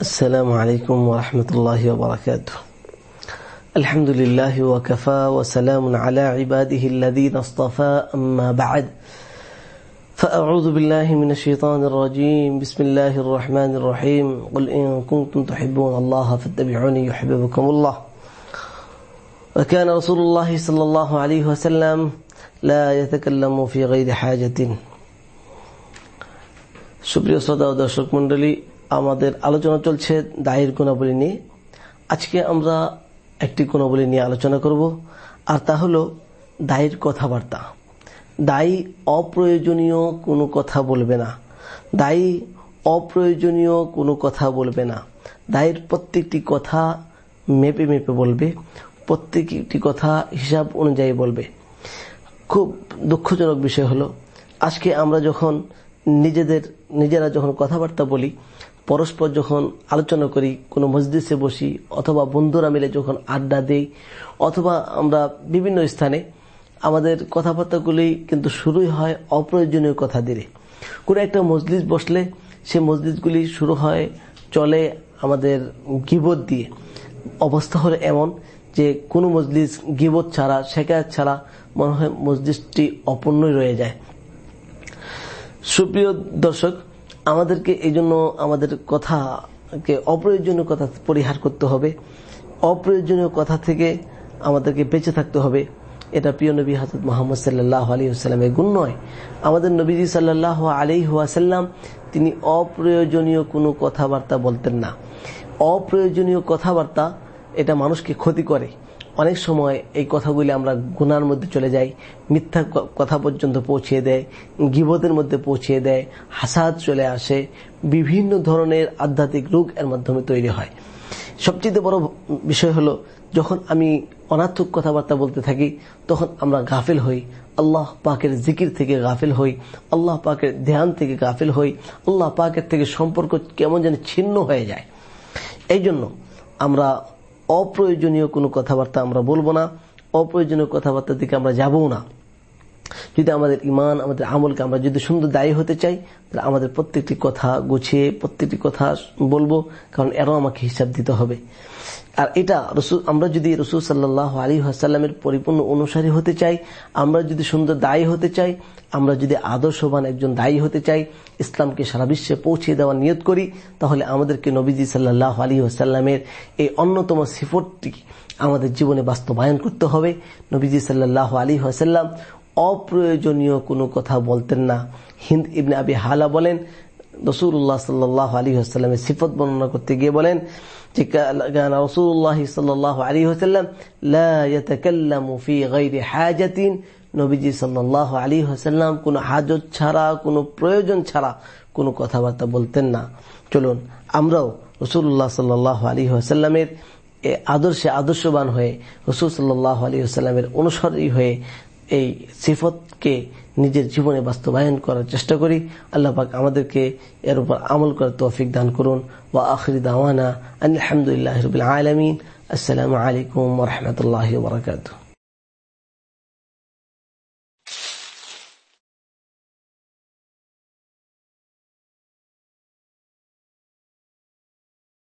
السلام عليكم ورحمة الله وبركاته الحمد لله وكفى وسلام على عباده الذين اصطفى أما بعد فأعوذ بالله من الشيطان الرجيم بسم الله الرحمن الرحيم قل إن كنتم تحبون الله فاتبعوني يحببكم الله وكان رسول الله صلى الله عليه وسلم لا يتكلم في غير حاجة সুপ্রিয় শ্রোতা ও দর্শক মন্ডলী আমাদের আলোচনা চলছে দায়ের গুণাবলী নিয়ে। আজকে আমরা একটি গুণাবলী নিয়ে আলোচনা করব, আর তা হল দায়ের কথাবার্তা। দায়ী অপ্রয়োজনীয় কোনো কথা বলবে না। দায়ী অপ্রয়োজনীয় কোনো কথা বলবে না। দায়ের প্রত্যেকটি কথা মেপে মেপে বলবে, প্রত্যেকটি কথা হিসাব অনুযায়ী বলবে। খুব দুঃখজনক বিষয় হলো, আজকে আমরা যখন নিজেদের, নিজেরা যখন কথাবার্তা বলি, পরস্পর যখন আলোচনা করি, কোনো মসজিদে বসি, অথবা বন্ধুরা মিলে যখন আড্ডা দেই, অথবা আমরা বিভিন্ন স্থানে, আমাদের কথাবার্তাগুলি কিন্তু শুরুই হয় অপ্রয়োজনীয় কথা দিয়ে কোনো একটা মসজিদ বসলে, সে মসজিদগুলি শুরু হয়, চলে আমাদের গিবত দিয়ে। অবস্থা হলো এমন যে, কোনো মসজিদ গিবত ছাড়া, শেখায়ত ছাড়া মনে হয় মসজিদটি অপূর্ণই রয়ে যায়। সুপ্রিয় দর্শক, আমাদেরকে এই জন্য আমাদের কথাকে অপ্রয়োজনীয় কথা পরিহার করতে হবে। অপ্রয়োজনীয় কথা থেকে আমাদেরকে বেঁচে থাকতে হবে। এটা প্রিয় নবী হাজরত মোহাম্মদ সাল্লাহ আলী আসাল্লামের গুণ নয়। আমাদের নবীজি সাল্লাহ আলী আসাল্লাম তিনি অপ্রয়োজনীয় কোনো কথাবার্তা বলতেন না। অপ্রয়োজনীয় কথাবার্তা এটা মানুষকে ক্ষতি করে। অনেক সময় এই কথাগুলি আমরা গুনার মধ্যে চলে যাই, মিথ্যা কথা পর্যন্ত পৌঁছিয়ে দেয়, গিবতের মধ্যে পৌঁছিয়ে দেয়, হাসাদ চলে আসে, বিভিন্ন ধরনের আধ্যাত্মিক রোগ এর মাধ্যমে তৈরি হয়। সবচেয়ে বড় বিষয় হলো, যখন আমি অনার্থক কথাবার্তা বলতে থাকি, তখন আমরা গাফিল হই, আল্লাহ পাকের জিকির থেকে গাফিল হই, আল্লাহ পাকের ধ্যান থেকে গাফিল হই, আল্লাহ পাকের থেকে সম্পর্ক কেমন যেন ছিন্ন হয়ে যায়। এই জন্য আমরা অপ্রয়োজনীয় কোনো কথাবার্তা আমরা বলব না অপ্রয়োজনীয় কথাবার্তার দিকে আমরা যাবও না। যদি আমাদের ইমান আমাদের আমলকে আমরা যদি সুন্দর দায়ী হতে চাই, তাহলে আমাদের প্রত্যেকটি কথা গুছিয়ে, প্রত্যেকটি কথা বলব, কারণ এরও আমাকে হিসাব দিতে হবে। আর এটা আমরা যদি রসুল সাল্লাহ আলী আসাল্লামের পরিপূর্ণ অনুসারী হতে চাই, আমরা যদি সুন্দর দায়ী হতে চাই, আমরা যদি আদর্শবান একজন দায়ী হতে চাই, ইসলামকে সারা বিশ্বে পৌঁছে দেওয়ার নিয়ত করি, তাহলে আমাদেরকে নবীজি সাল্লাহ আলী আসাল্লামের এই অন্যতম সিফটটি আমাদের জীবনে বাস্তবায়ন করতে হবে। নবীজি সাল্লাহ আলী আসাল্লাম অপ্রয়োজনীয় কোনো কথা বলতেন না। হিন্দ ইবনে আবি হালা বলেন, রসুল্লাহ সাল্লাহ আলী আসাল্লামের সিফত বর্ণনা করতে গিয়ে বলেন নবীজি কোনো হাজত ছাড়া, কোনো প্রয়োজন ছাড়া কোনো কথাবার্তা বলতেন না। চলুন, আমরাও হাসাল্লামের আদর্শে আদর্শবান হয়ে, রসুল সাল্লাহ আলী হাসাল্লামের অনুসরী হয়ে এই সিফতকে নিজের জীবনে বাস্তবায়ন করার চেষ্টা করি। আল্লাহ পাক আমাদেরকে এর উপর আমল করার তৌফিক দান করুন। ওয়া আখরি দাওয়ানা আলহামদুলিল্লাহ রবিল আলমিন। আসসালামু আলাইকুম রহমতুল্লাহ বরকাতু